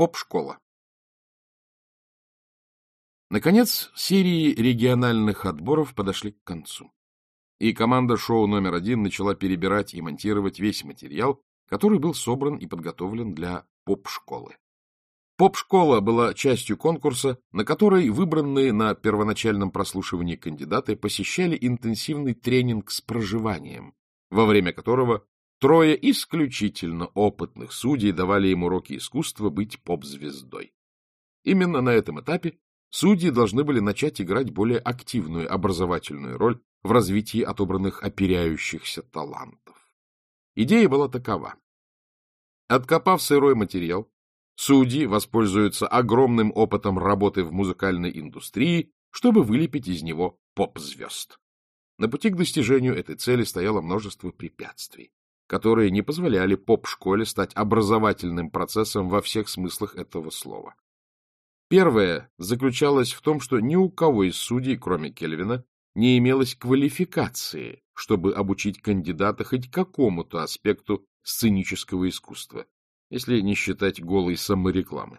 Поп-школа Наконец, серии региональных отборов подошли к концу. И команда шоу номер один начала перебирать и монтировать весь материал, который был собран и подготовлен для поп-школы. Поп-школа была частью конкурса, на которой выбранные на первоначальном прослушивании кандидаты посещали интенсивный тренинг с проживанием, во время которого трое исключительно опытных судей давали им уроки искусства быть поп-звездой. Именно на этом этапе Судьи должны были начать играть более активную образовательную роль в развитии отобранных оперяющихся талантов. Идея была такова. Откопав сырой материал, судьи воспользуются огромным опытом работы в музыкальной индустрии, чтобы вылепить из него поп-звезд. На пути к достижению этой цели стояло множество препятствий, которые не позволяли поп-школе стать образовательным процессом во всех смыслах этого слова. Первое заключалось в том, что ни у кого из судей, кроме Кельвина, не имелось квалификации, чтобы обучить кандидата хоть какому-то аспекту сценического искусства, если не считать голой саморекламы.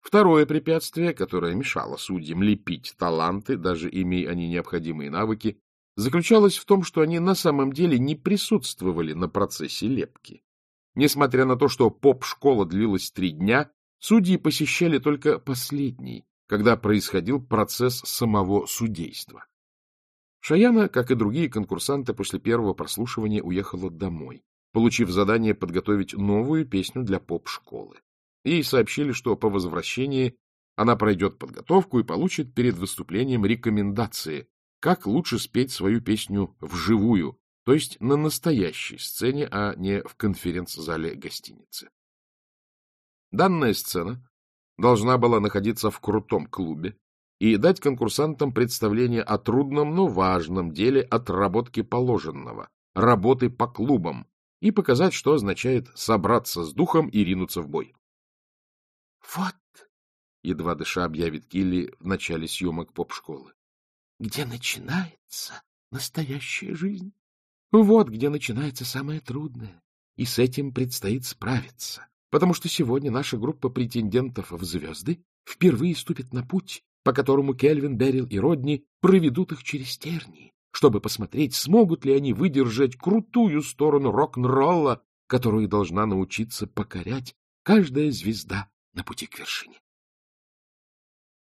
Второе препятствие, которое мешало судьям лепить таланты, даже имея они необходимые навыки, заключалось в том, что они на самом деле не присутствовали на процессе лепки. Несмотря на то, что поп-школа длилась три дня, Судьи посещали только последний, когда происходил процесс самого судейства. Шаяна, как и другие конкурсанты, после первого прослушивания уехала домой, получив задание подготовить новую песню для поп-школы. Ей сообщили, что по возвращении она пройдет подготовку и получит перед выступлением рекомендации, как лучше спеть свою песню вживую, то есть на настоящей сцене, а не в конференц-зале гостиницы. Данная сцена должна была находиться в крутом клубе и дать конкурсантам представление о трудном, но важном деле отработки положенного, работы по клубам, и показать, что означает собраться с духом и ринуться в бой. — Вот, — едва дыша объявит Килли в начале съемок поп-школы, — где начинается настоящая жизнь. Вот где начинается самое трудное, и с этим предстоит справиться потому что сегодня наша группа претендентов в звезды впервые ступит на путь, по которому Кельвин, Берил и Родни проведут их через тернии, чтобы посмотреть, смогут ли они выдержать крутую сторону рок-н-ролла, которую должна научиться покорять каждая звезда на пути к вершине.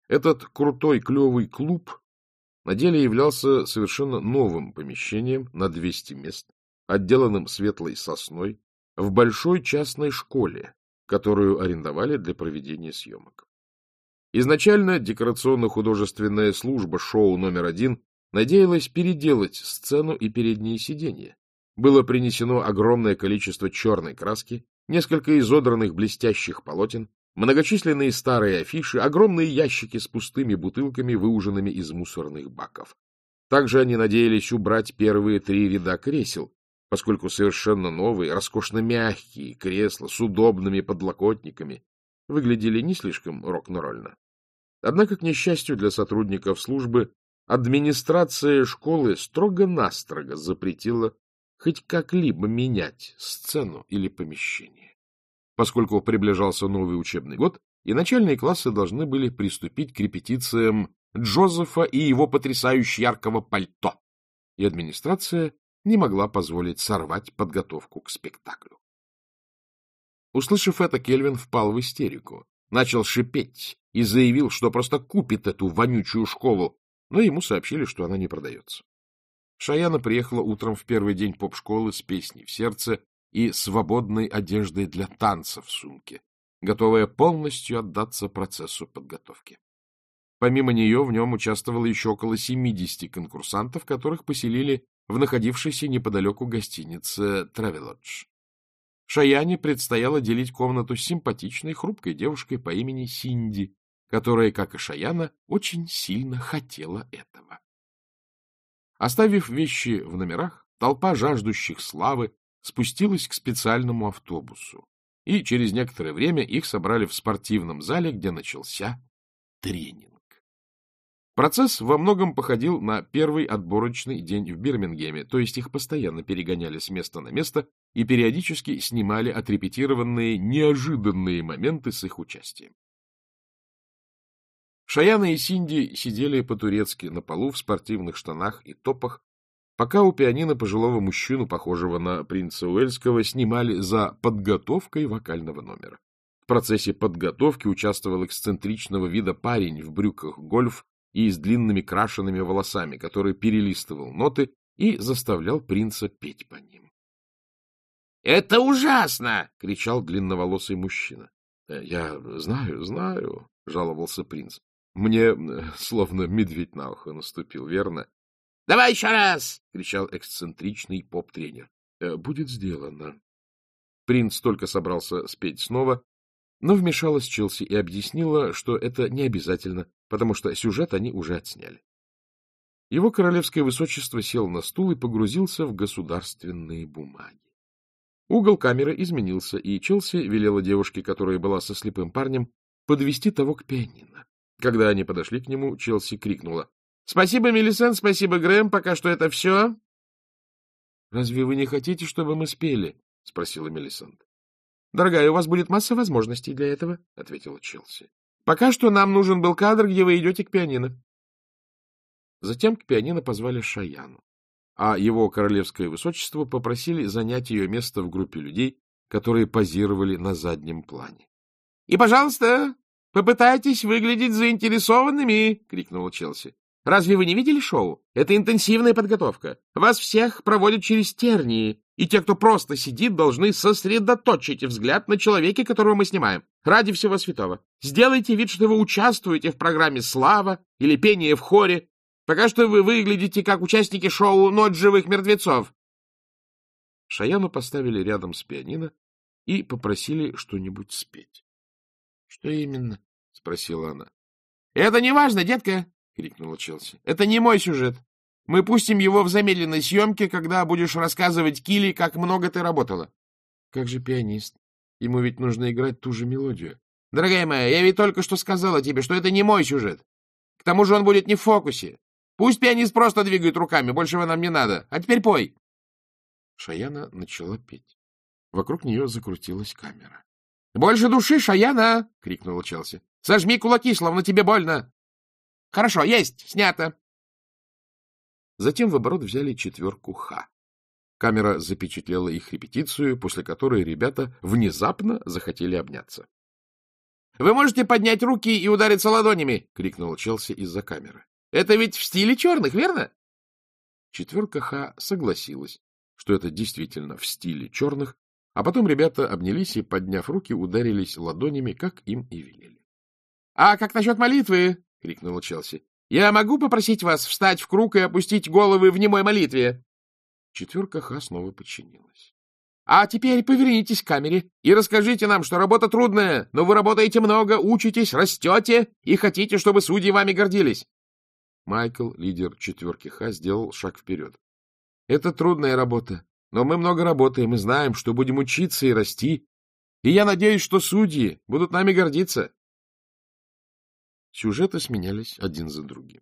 Этот крутой клевый клуб на деле являлся совершенно новым помещением на 200 мест, отделанным светлой сосной, в большой частной школе, которую арендовали для проведения съемок. Изначально декорационно-художественная служба шоу номер один надеялась переделать сцену и передние сиденья. Было принесено огромное количество черной краски, несколько изодранных блестящих полотен, многочисленные старые афиши, огромные ящики с пустыми бутылками, выуженными из мусорных баков. Также они надеялись убрать первые три ряда кресел, поскольку совершенно новые, роскошно мягкие кресла с удобными подлокотниками выглядели не слишком рок-н-ролльно. Однако, к несчастью для сотрудников службы, администрация школы строго-настрого запретила хоть как-либо менять сцену или помещение. Поскольку приближался новый учебный год, и начальные классы должны были приступить к репетициям Джозефа и его потрясающе яркого пальто, и администрация не могла позволить сорвать подготовку к спектаклю. Услышав это, Кельвин впал в истерику, начал шипеть и заявил, что просто купит эту вонючую школу, но ему сообщили, что она не продается. Шаяна приехала утром в первый день поп-школы с песней в сердце и свободной одеждой для танца в сумке, готовая полностью отдаться процессу подготовки. Помимо нее в нем участвовало еще около 70 конкурсантов, которых поселили в находившейся неподалеку гостинице «Травелодж». Шаяне предстояло делить комнату с симпатичной хрупкой девушкой по имени Синди, которая, как и Шаяна, очень сильно хотела этого. Оставив вещи в номерах, толпа жаждущих славы спустилась к специальному автобусу, и через некоторое время их собрали в спортивном зале, где начался тренинг. Процесс во многом походил на первый отборочный день в Бирмингеме, то есть их постоянно перегоняли с места на место и периодически снимали отрепетированные неожиданные моменты с их участием. Шаяна и Синди сидели по-турецки на полу в спортивных штанах и топах, пока у пианино пожилого мужчину, похожего на принца Уэльского, снимали за подготовкой вокального номера. В процессе подготовки участвовал эксцентричного вида парень в брюках гольф и с длинными крашенными волосами, который перелистывал ноты и заставлял принца петь по ним. — Это ужасно! — кричал длинноволосый мужчина. «Э, — Я знаю, знаю, — жаловался принц. — Мне э, словно медведь на ухо наступил, верно? — Давай еще раз! — кричал эксцентричный поп-тренер. «Э, — Будет сделано. Принц только собрался спеть снова, но вмешалась Челси и объяснила, что это не обязательно, потому что сюжет они уже отсняли. Его королевское высочество сел на стул и погрузился в государственные бумаги. Угол камеры изменился, и Челси велела девушке, которая была со слепым парнем, подвести того к пианино. Когда они подошли к нему, Челси крикнула. — Спасибо, Мелисент, спасибо, Грэм, пока что это все. — Разве вы не хотите, чтобы мы спели? — спросила Мелисент. — Дорогая, у вас будет масса возможностей для этого, — ответила Челси. — Пока что нам нужен был кадр, где вы идете к пианино. Затем к пианино позвали Шаяну, а его королевское высочество попросили занять ее место в группе людей, которые позировали на заднем плане. — И, пожалуйста, попытайтесь выглядеть заинтересованными! — крикнула Челси. — Разве вы не видели шоу? Это интенсивная подготовка. Вас всех проводят через тернии, и те, кто просто сидит, должны сосредоточить взгляд на человеке, которого мы снимаем. Ради всего святого. Сделайте вид, что вы участвуете в программе «Слава» или «Пение в хоре». Пока что вы выглядите как участники шоу «Ночь живых мертвецов». Шаяну поставили рядом с пианино и попросили что-нибудь спеть. — Что именно? — спросила она. — Это не важно, детка! — крикнула Челси. — Это не мой сюжет. Мы пустим его в замедленной съемке, когда будешь рассказывать Килли, как много ты работала. — Как же пианист? Ему ведь нужно играть ту же мелодию. — Дорогая моя, я ведь только что сказала тебе, что это не мой сюжет. К тому же он будет не в фокусе. Пусть пианист просто двигает руками, большего нам не надо. А теперь пой. Шаяна начала петь. Вокруг нее закрутилась камера. — Больше души, Шаяна! — крикнула Челси. — Сожми кулаки, словно тебе больно. — Хорошо, есть, снято. Затем в оборот взяли четверку «Х». Камера запечатлела их репетицию, после которой ребята внезапно захотели обняться. — Вы можете поднять руки и удариться ладонями! — крикнул Челси из-за камеры. — Это ведь в стиле черных, верно? Четверка Х согласилась, что это действительно в стиле черных, а потом ребята обнялись и, подняв руки, ударились ладонями, как им и велели. — А как насчет молитвы? — крикнула Челси. Я могу попросить вас встать в круг и опустить головы в немой молитве? Четверка Ха снова подчинилась. — А теперь повернитесь к камере и расскажите нам, что работа трудная, но вы работаете много, учитесь, растете и хотите, чтобы судьи вами гордились. Майкл, лидер четверки Ха, сделал шаг вперед. — Это трудная работа, но мы много работаем и знаем, что будем учиться и расти. И я надеюсь, что судьи будут нами гордиться. Сюжеты сменялись один за другим.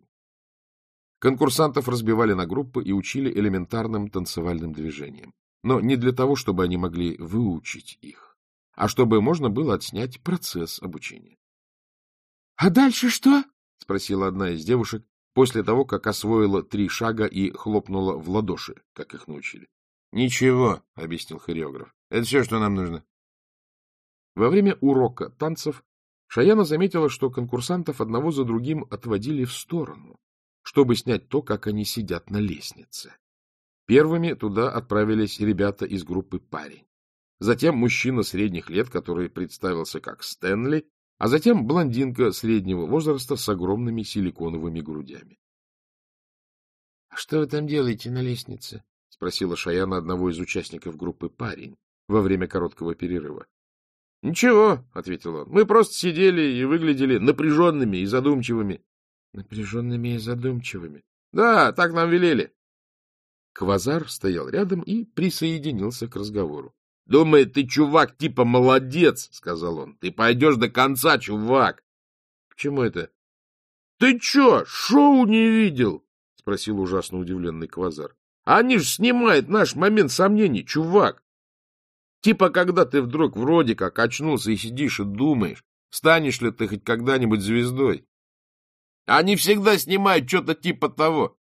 Конкурсантов разбивали на группы и учили элементарным танцевальным движениям. Но не для того, чтобы они могли выучить их, а чтобы можно было отснять процесс обучения. — А дальше что? — спросила одна из девушек после того, как освоила три шага и хлопнула в ладоши, как их научили. — Ничего, — объяснил хореограф. — Это все, что нам нужно. Во время урока танцев Шаяна заметила, что конкурсантов одного за другим отводили в сторону, чтобы снять то, как они сидят на лестнице. Первыми туда отправились ребята из группы «Парень». Затем мужчина средних лет, который представился как Стэнли, а затем блондинка среднего возраста с огромными силиконовыми грудями. — А что вы там делаете на лестнице? — спросила Шаяна одного из участников группы «Парень» во время короткого перерыва. — Ничего, — ответил он, — мы просто сидели и выглядели напряженными и задумчивыми. — Напряженными и задумчивыми? — Да, так нам велели. Квазар стоял рядом и присоединился к разговору. — Думает, ты, чувак, типа молодец, — сказал он. — Ты пойдешь до конца, чувак. — Почему это? — Ты чё, шоу не видел? — спросил ужасно удивленный Квазар. — Они ж снимают наш момент сомнений, чувак. Типа, когда ты вдруг вроде как очнулся и сидишь и думаешь, станешь ли ты хоть когда-нибудь звездой. Они всегда снимают что-то типа того.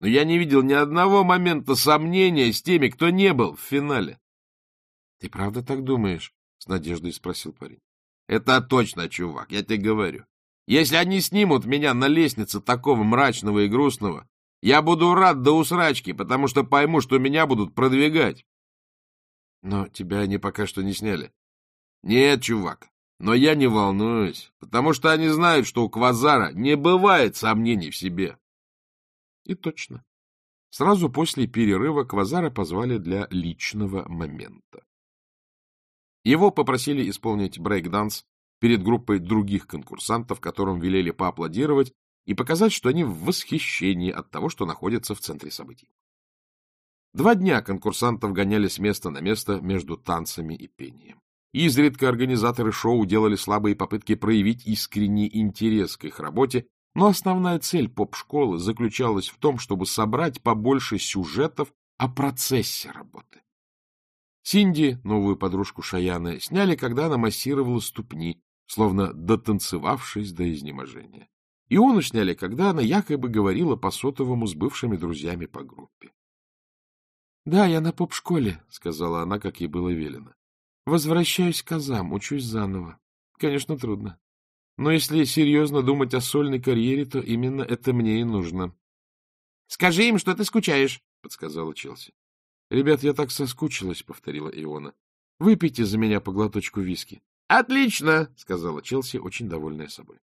Но я не видел ни одного момента сомнения с теми, кто не был в финале. — Ты правда так думаешь? — с надеждой спросил парень. — Это точно, чувак, я тебе говорю. Если они снимут меня на лестнице такого мрачного и грустного, я буду рад до усрачки, потому что пойму, что меня будут продвигать. Но тебя они пока что не сняли. Нет, чувак, но я не волнуюсь, потому что они знают, что у Квазара не бывает сомнений в себе. И точно. Сразу после перерыва Квазара позвали для личного момента. Его попросили исполнить брейк-данс перед группой других конкурсантов, которым велели поаплодировать и показать, что они в восхищении от того, что находятся в центре событий. Два дня конкурсантов гоняли с места на место между танцами и пением. Изредка организаторы шоу делали слабые попытки проявить искренний интерес к их работе, но основная цель поп-школы заключалась в том, чтобы собрать побольше сюжетов о процессе работы. Синди, новую подружку Шаяны, сняли, когда она массировала ступни, словно дотанцевавшись до изнеможения. Иону сняли, когда она якобы говорила по сотовому с бывшими друзьями по группе. — Да, я на поп-школе, — сказала она, как ей было велено. — Возвращаюсь к азам, учусь заново. Конечно, трудно. Но если серьезно думать о сольной карьере, то именно это мне и нужно. — Скажи им, что ты скучаешь, — подсказала Челси. — Ребят, я так соскучилась, — повторила Иона. — Выпейте за меня по глоточку виски. — Отлично, — сказала Челси, очень довольная собой.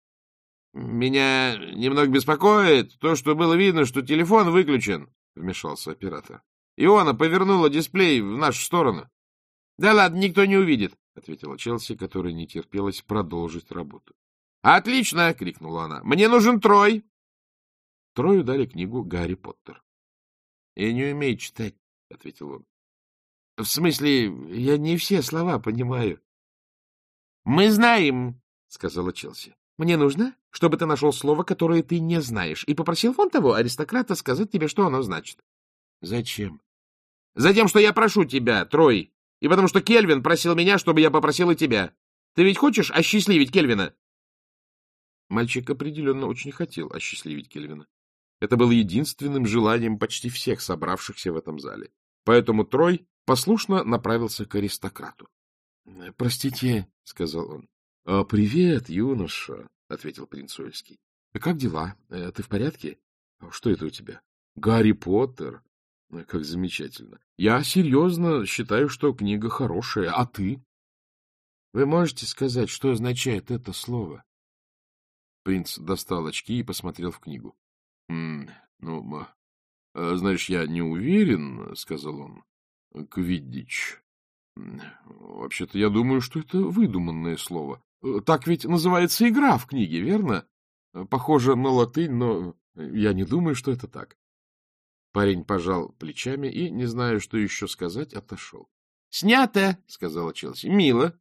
— Меня немного беспокоит то, что было видно, что телефон выключен, — вмешался оператор. — Иона повернула дисплей в нашу сторону. — Да ладно, никто не увидит, — ответила Челси, которая не терпелась продолжить работу. — Отлично! — крикнула она. — Мне нужен Трой! Трою дали книгу «Гарри Поттер». — Я не умею читать, — ответил он. — В смысле, я не все слова понимаю. Мы знаем, — сказала Челси. — Мне нужно, чтобы ты нашел слово, которое ты не знаешь, и попросил вон того аристократа сказать тебе, что оно значит. — Зачем? — Затем, что я прошу тебя, Трой, и потому что Кельвин просил меня, чтобы я попросил и тебя. Ты ведь хочешь осчастливить Кельвина? Мальчик определенно очень хотел осчастливить Кельвина. Это было единственным желанием почти всех собравшихся в этом зале. Поэтому Трой послушно направился к аристократу. — Простите, — сказал он. «А, — Привет, юноша, — ответил принц Уэльский. — Как дела? Э, ты в порядке? Что это у тебя? Гарри Поттер? Э, как замечательно. Я серьезно считаю, что книга хорошая. А ты? Вы можете сказать, что означает это слово? Принц достал очки и посмотрел в книгу. — Ну, а, знаешь, я не уверен, — сказал он. — Квиддич. Вообще-то я думаю, что это выдуманное слово. Э, так ведь называется игра в книге, верно? Похоже на латынь, но я не думаю, что это так. Парень пожал плечами и, не зная, что еще сказать, отошел. — Снято, — сказала Челси. — Мило.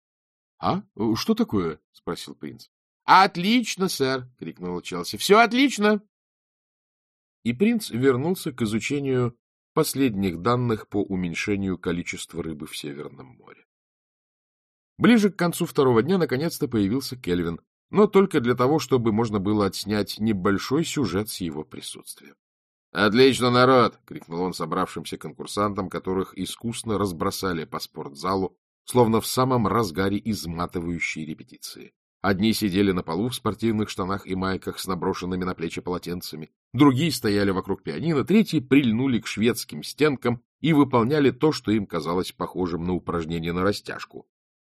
— А? Что такое? — спросил принц. — Отлично, сэр, — крикнула Челси. — Все отлично. И принц вернулся к изучению последних данных по уменьшению количества рыбы в Северном море. Ближе к концу второго дня наконец-то появился Кельвин, но только для того, чтобы можно было отснять небольшой сюжет с его присутствием. — Отлично, народ! — крикнул он собравшимся конкурсантам, которых искусно разбросали по спортзалу, словно в самом разгаре изматывающей репетиции. Одни сидели на полу в спортивных штанах и майках с наброшенными на плечи полотенцами, другие стояли вокруг пианино, третьи прильнули к шведским стенкам и выполняли то, что им казалось похожим на упражнение на растяжку. —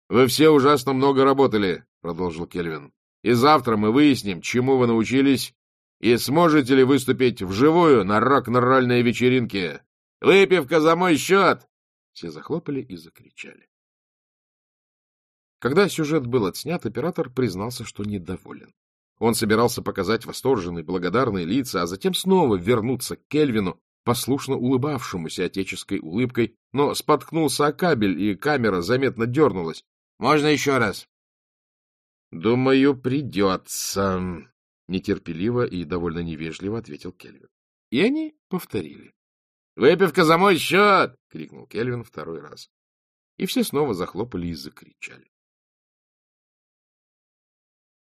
Вы все ужасно много работали, — продолжил Кельвин. — И завтра мы выясним, чему вы научились, и сможете ли выступить вживую на рок-н-ролльной вечеринке. Выпивка за мой счет! Все захлопали и закричали. Когда сюжет был отснят, оператор признался, что недоволен. Он собирался показать восторженные, благодарные лица, а затем снова вернуться к Кельвину, послушно улыбавшемуся отеческой улыбкой, но споткнулся о кабель, и камера заметно дернулась. — Можно еще раз? — Думаю, придется, — нетерпеливо и довольно невежливо ответил Кельвин. И они повторили. — Выпивка за мой счет! — крикнул Кельвин второй раз. И все снова захлопали и закричали.